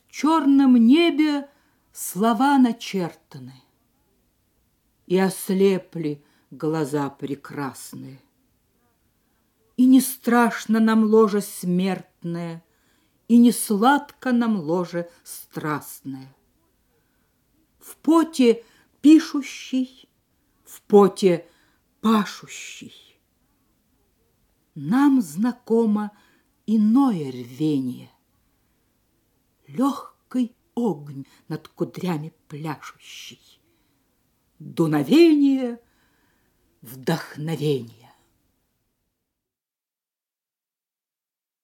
В черном небе слова начертаны, И ослепли глаза прекрасные. И не страшно нам ложе смертное, И не сладко нам ложе страстное. В поте пишущий, в поте пашущий. Нам знакомо иное рвение, Легкий огонь над кудрями пляшущий, Дуновение, вдохновение.